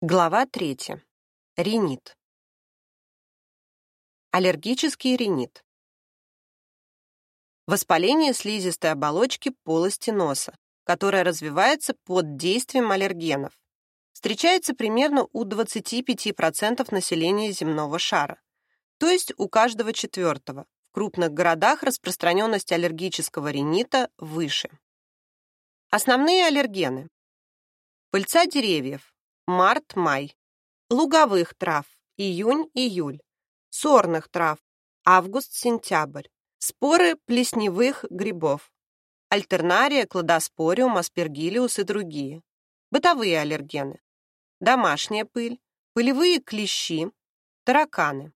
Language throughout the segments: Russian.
Глава 3. Ринит. Аллергический ринит. Воспаление слизистой оболочки полости носа, которое развивается под действием аллергенов. Встречается примерно у 25% населения земного шара, то есть у каждого четвертого. В крупных городах распространенность аллергического ринита выше. Основные аллергены. Пыльца деревьев, март-май, луговых трав, июнь-июль, сорных трав, август-сентябрь, споры плесневых грибов, альтернария, кладоспориум, аспергиллиус и другие, бытовые аллергены, домашняя пыль, пылевые клещи, тараканы.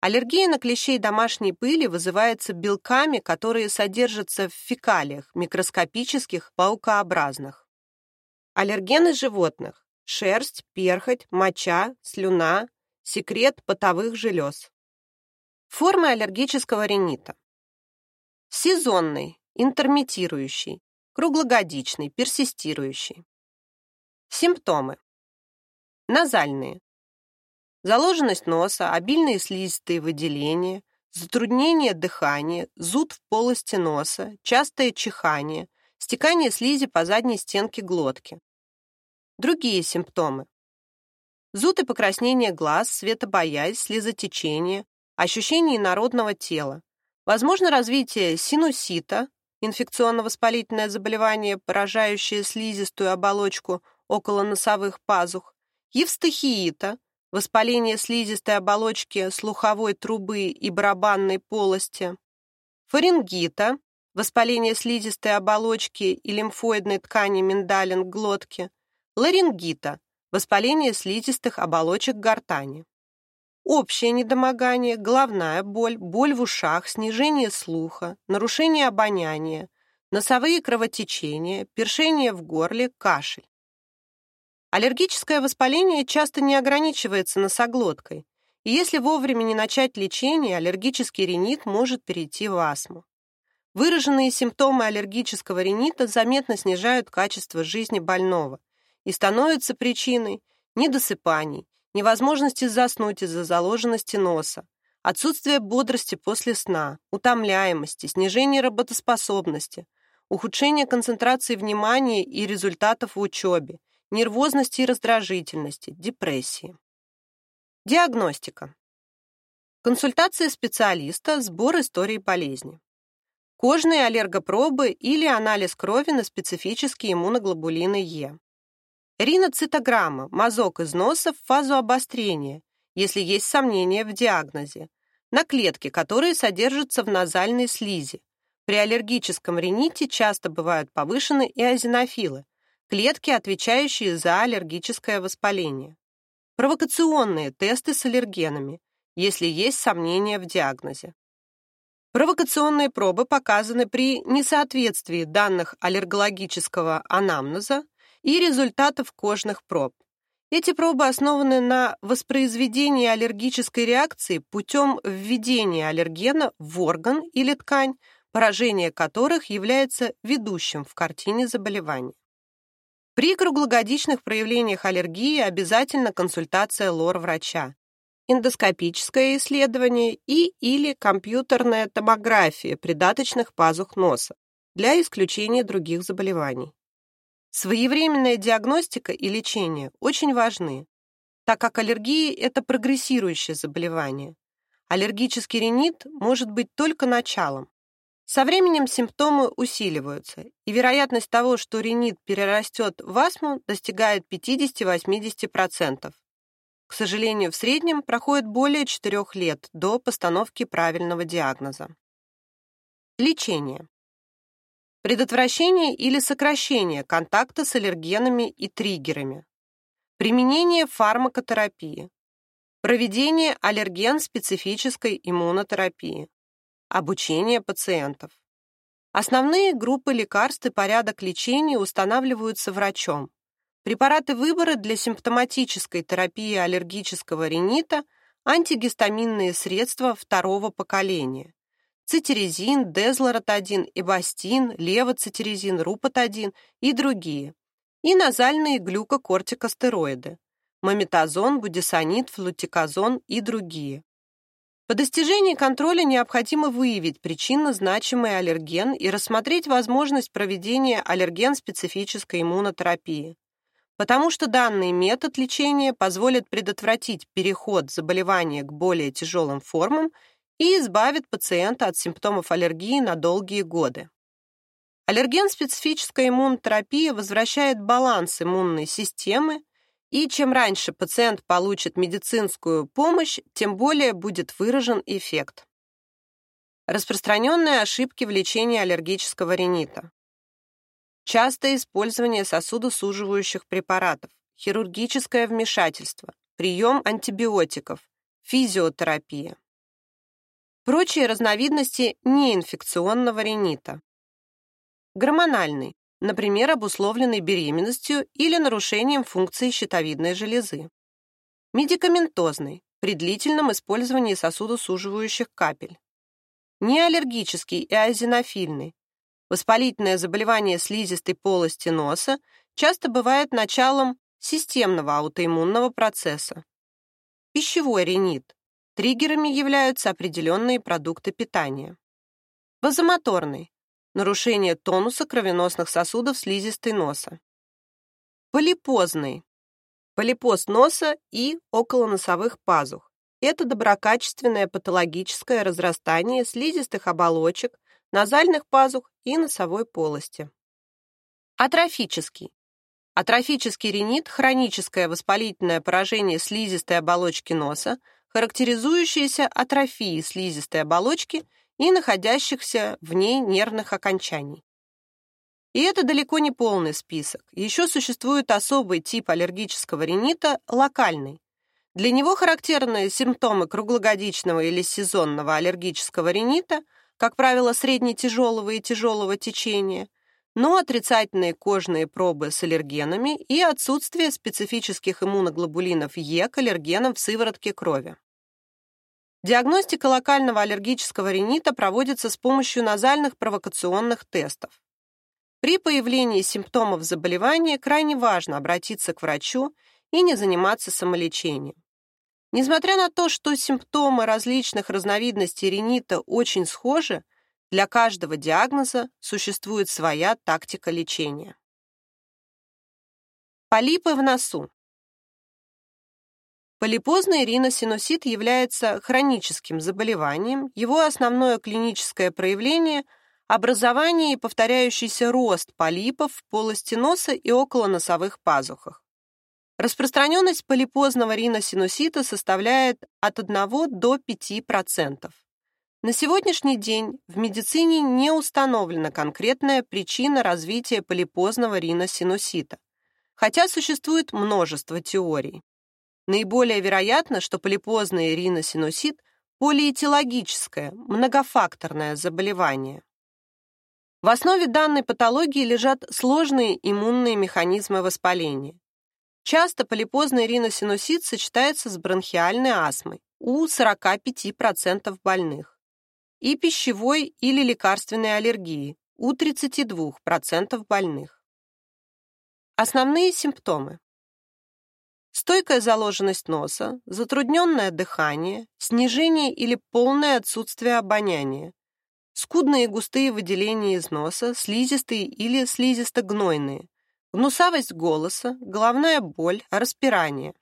Аллергия на клещей домашней пыли вызывается белками, которые содержатся в фекалиях, микроскопических паукообразных. Аллергены животных шерсть, перхоть, моча, слюна, секрет потовых желез. Формы аллергического ринита. Сезонный, интермитирующий, круглогодичный, персистирующий. Симптомы. Назальные. Заложенность носа, обильные слизистые выделения, затруднение дыхания, зуд в полости носа, частое чихание, стекание слизи по задней стенке глотки, Другие симптомы. Зуд и покраснение глаз, светобоязнь, слезотечение, ощущение инородного тела. Возможно развитие синусита, инфекционно-воспалительное заболевание, поражающее слизистую оболочку около носовых пазух, евстахиита, воспаление слизистой оболочки слуховой трубы и барабанной полости, фарингита, воспаление слизистой оболочки и лимфоидной ткани миндалин глотки, ларингита, воспаление слизистых оболочек гортани. Общее недомогание, головная боль, боль в ушах, снижение слуха, нарушение обоняния, носовые кровотечения, першение в горле, кашель. Аллергическое воспаление часто не ограничивается носоглоткой, и если вовремя не начать лечение, аллергический ринит может перейти в астму. Выраженные симптомы аллергического ринита заметно снижают качество жизни больного, и становится причиной недосыпаний, невозможности заснуть из-за заложенности носа, отсутствия бодрости после сна, утомляемости, снижения работоспособности, ухудшения концентрации внимания и результатов в учебе, нервозности и раздражительности, депрессии. Диагностика. Консультация специалиста, сбор истории болезни. Кожные аллергопробы или анализ крови на специфические иммуноглобулины Е. Риноцитограмма, мазок из носа в фазу обострения, если есть сомнения в диагнозе, на клетки, которые содержатся в назальной слизи. При аллергическом рините часто бывают повышены эозинофилы, клетки, отвечающие за аллергическое воспаление. Провокационные тесты с аллергенами, если есть сомнения в диагнозе. Провокационные пробы показаны при несоответствии данных аллергологического анамнеза и результатов кожных проб. Эти пробы основаны на воспроизведении аллергической реакции путем введения аллергена в орган или ткань, поражение которых является ведущим в картине заболевания. При круглогодичных проявлениях аллергии обязательно консультация лор-врача, эндоскопическое исследование и или компьютерная томография придаточных пазух носа для исключения других заболеваний. Своевременная диагностика и лечение очень важны, так как аллергия – это прогрессирующее заболевание. Аллергический ринит может быть только началом. Со временем симптомы усиливаются, и вероятность того, что ринит перерастет в астму, достигает 50-80%. К сожалению, в среднем проходит более 4 лет до постановки правильного диагноза. Лечение. Предотвращение или сокращение контакта с аллергенами и триггерами. Применение фармакотерапии. Проведение аллерген-специфической иммунотерапии. Обучение пациентов. Основные группы лекарств и порядок лечения устанавливаются врачом. Препараты выбора для симптоматической терапии аллергического ринита – антигистаминные средства второго поколения цитирезин, дезлоротадин, эбастин, левоцитирезин, рупатадин и другие, и назальные глюкокортикостероиды, мометазон, будесонид, флутиказон и другие. По достижении контроля необходимо выявить причинно значимый аллерген и рассмотреть возможность проведения аллерген-специфической иммунотерапии, потому что данный метод лечения позволит предотвратить переход заболевания к более тяжелым формам и избавит пациента от симптомов аллергии на долгие годы. Аллерген-специфическая иммунотерапия возвращает баланс иммунной системы, и чем раньше пациент получит медицинскую помощь, тем более будет выражен эффект. Распространенные ошибки в лечении аллергического ринита. Частое использование сосудосуживающих препаратов, хирургическое вмешательство, прием антибиотиков, физиотерапия. Прочие разновидности неинфекционного ринита. Гормональный, например, обусловленный беременностью или нарушением функции щитовидной железы. Медикаментозный, при длительном использовании сосудосуживающих капель. Неаллергический и азинофильный. Воспалительное заболевание слизистой полости носа часто бывает началом системного аутоиммунного процесса. Пищевой ринит. Триггерами являются определенные продукты питания. Вазомоторный нарушение тонуса кровеносных сосудов слизистой носа. Полипозный. Полипоз носа и околоносовых пазух. Это доброкачественное патологическое разрастание слизистых оболочек, назальных пазух и носовой полости. Атрофический. Атрофический ринит – хроническое воспалительное поражение слизистой оболочки носа, характеризующееся атрофией слизистой оболочки и находящихся в ней нервных окончаний. И это далеко не полный список. Еще существует особый тип аллергического ринита – локальный. Для него характерны симптомы круглогодичного или сезонного аллергического ринита, как правило, средне-тяжелого и тяжелого течения, но отрицательные кожные пробы с аллергенами и отсутствие специфических иммуноглобулинов Е к аллергенам в сыворотке крови. Диагностика локального аллергического ринита проводится с помощью назальных провокационных тестов. При появлении симптомов заболевания крайне важно обратиться к врачу и не заниматься самолечением. Несмотря на то, что симптомы различных разновидностей ринита очень схожи, для каждого диагноза существует своя тактика лечения. Полипы в носу. Полипозный риносинусит является хроническим заболеванием, его основное клиническое проявление – образование и повторяющийся рост полипов в полости носа и около носовых пазухах. Распространенность полипозного риносинусита составляет от 1 до 5%. На сегодняшний день в медицине не установлена конкретная причина развития полипозного риносинусита, хотя существует множество теорий. Наиболее вероятно, что полипозный риносинусит – полиэтиологическое, многофакторное заболевание. В основе данной патологии лежат сложные иммунные механизмы воспаления. Часто полипозный риносинусит сочетается с бронхиальной астмой у 45% больных и пищевой или лекарственной аллергией у 32% больных. Основные симптомы. Стойкая заложенность носа, затрудненное дыхание, снижение или полное отсутствие обоняния, скудные густые выделения из носа, слизистые или слизисто-гнойные, гнусавость голоса, головная боль, распирание.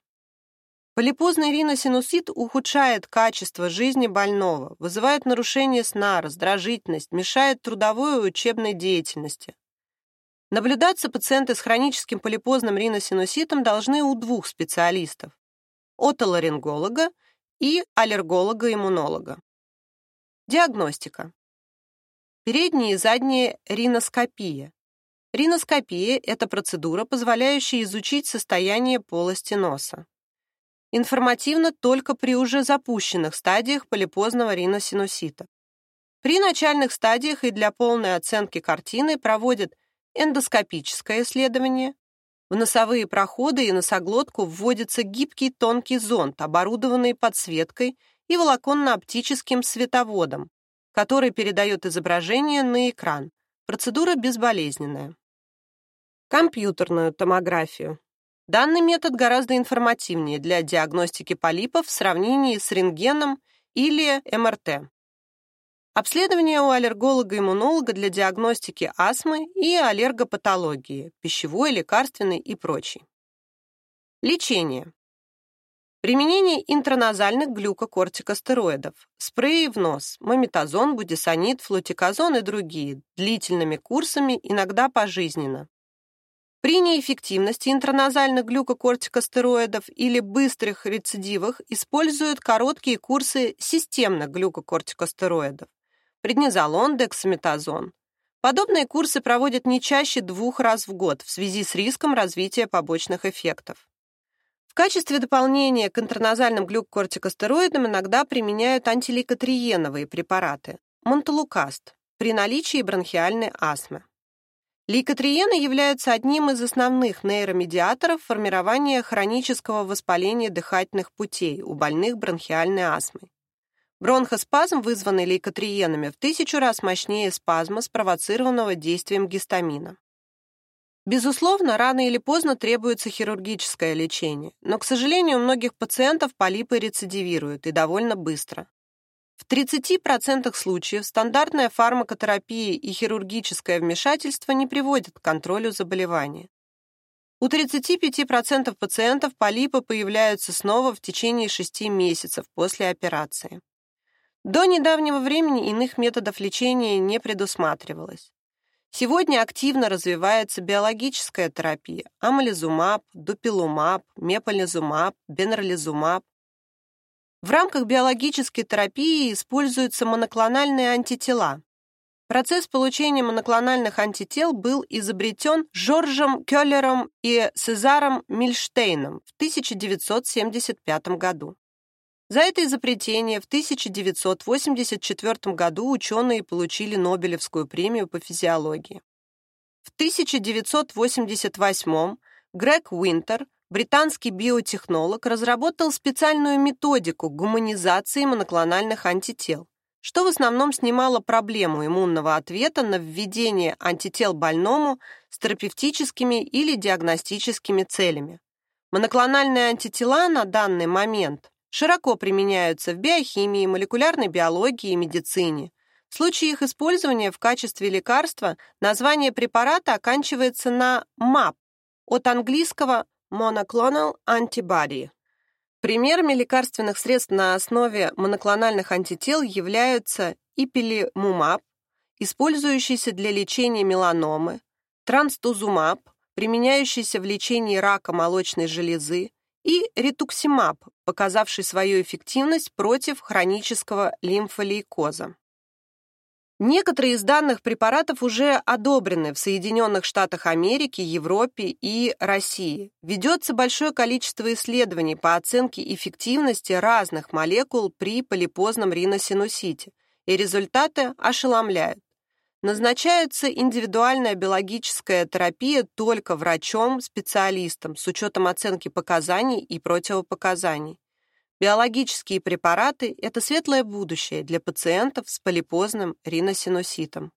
Полипозный риносинусит ухудшает качество жизни больного, вызывает нарушение сна, раздражительность, мешает трудовой и учебной деятельности. Наблюдаться пациенты с хроническим полипозным риносинуситом должны у двух специалистов – отоларинголога и аллерголога-иммунолога. Диагностика. Передняя и задняя риноскопия. Риноскопия – это процедура, позволяющая изучить состояние полости носа. Информативно только при уже запущенных стадиях полипозного риносинусита. При начальных стадиях и для полной оценки картины проводят эндоскопическое исследование. В носовые проходы и носоглотку вводится гибкий тонкий зонд, оборудованный подсветкой и волоконно-оптическим световодом, который передает изображение на экран. Процедура безболезненная. Компьютерную томографию. Данный метод гораздо информативнее для диагностики полипов в сравнении с рентгеном или МРТ. Обследование у аллерголога-иммунолога для диагностики астмы и аллергопатологии, пищевой, лекарственной и прочей. Лечение. Применение интраназальных глюкокортикостероидов, спреи в нос, мометазон, будесонид, флутиказон и другие, длительными курсами, иногда пожизненно. При неэффективности интраназальных глюкокортикостероидов или быстрых рецидивах используют короткие курсы системных глюкокортикостероидов преднизолон, дексаметазон. Подобные курсы проводят не чаще двух раз в год в связи с риском развития побочных эффектов. В качестве дополнения к интраназальным глюкокортикостероидам иногда применяют антилейкотриеновые препараты монтолукаст при наличии бронхиальной астмы. Лейкотриены являются одним из основных нейромедиаторов формирования хронического воспаления дыхательных путей у больных бронхиальной астмой. Бронхоспазм, вызванный лейкотриенами, в тысячу раз мощнее спазма, спровоцированного действием гистамина. Безусловно, рано или поздно требуется хирургическое лечение, но, к сожалению, у многих пациентов полипы рецидивируют и довольно быстро. В 30% случаев стандартная фармакотерапия и хирургическое вмешательство не приводят к контролю заболевания. У 35% пациентов полипы появляются снова в течение 6 месяцев после операции. До недавнего времени иных методов лечения не предусматривалось. Сегодня активно развивается биологическая терапия – амализумаб, дупилумаб, меполизумаб, бенролизумаб. В рамках биологической терапии используются моноклональные антитела. Процесс получения моноклональных антител был изобретен Жоржем Келлером и Сезаром Мильштейном в 1975 году. За это изобретение в 1984 году ученые получили Нобелевскую премию по физиологии. В 1988 Грег Уинтер, британский биотехнолог, разработал специальную методику гуманизации моноклональных антител, что в основном снимало проблему иммунного ответа на введение антител больному с терапевтическими или диагностическими целями. Моноклональные антитела на данный момент широко применяются в биохимии, молекулярной биологии и медицине. В случае их использования в качестве лекарства название препарата оканчивается на MAP от английского Monoclonal Antibody. Примерами лекарственных средств на основе моноклональных антител являются ипилимумаб, использующийся для лечения меланомы, транстузумаб, применяющийся в лечении рака молочной железы, и ретуксимаб, показавший свою эффективность против хронического лимфолейкоза. Некоторые из данных препаратов уже одобрены в Соединенных Штатах Америки, Европе и России. Ведется большое количество исследований по оценке эффективности разных молекул при полипозном риносинусите, и результаты ошеломляют. Назначается индивидуальная биологическая терапия только врачом-специалистом с учетом оценки показаний и противопоказаний. Биологические препараты – это светлое будущее для пациентов с полипозным риносинуситом.